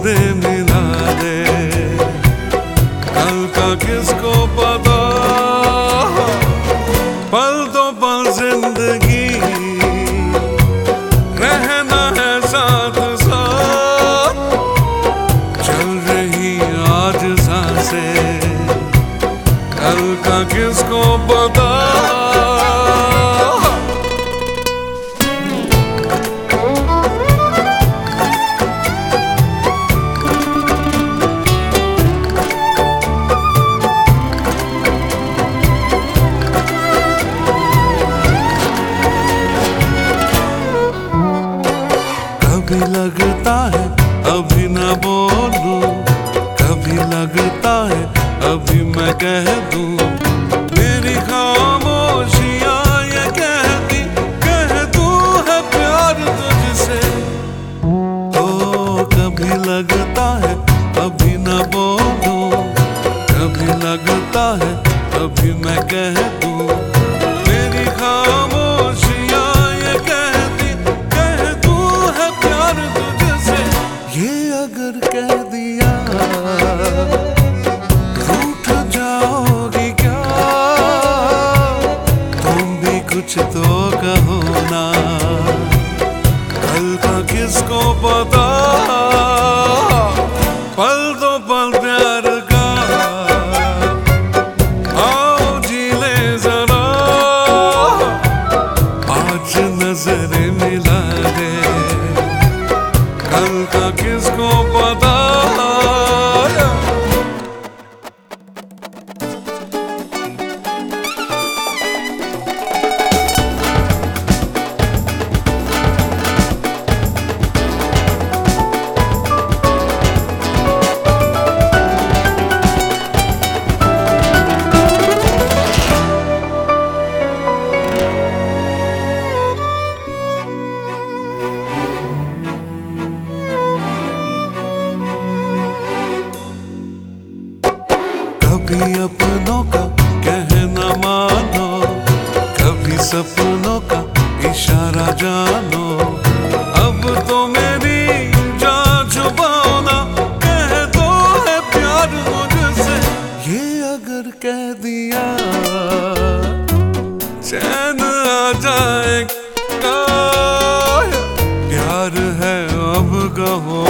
दे, मिला दे। कल का किसको पता? पल तो पल ज़िंदगी। रहना है साथ साथ। चल रही आज साँसें। कल का किसको पता? कभी लगता है, अभी न बोलू। कभी लगता है, अभी मैं कह दूँ। मेरी खामोशियाँ ये कहती, कह तू है प्यार तुझसे। ओ, कभी लगता है, अभी न बोलू। कभी लगता है, अभी मैं कह दूँ। कुछ तो कहो ना। कल का किसको पता? कभी अपनों का कहना मानो, कभी सपनों का इशारा जानो। अब तो मेरी जान छुपाना कह दो है प्यार मुझसे। ये अगर कह दिया, चैन आ जाएगा। प्यार है अब कहो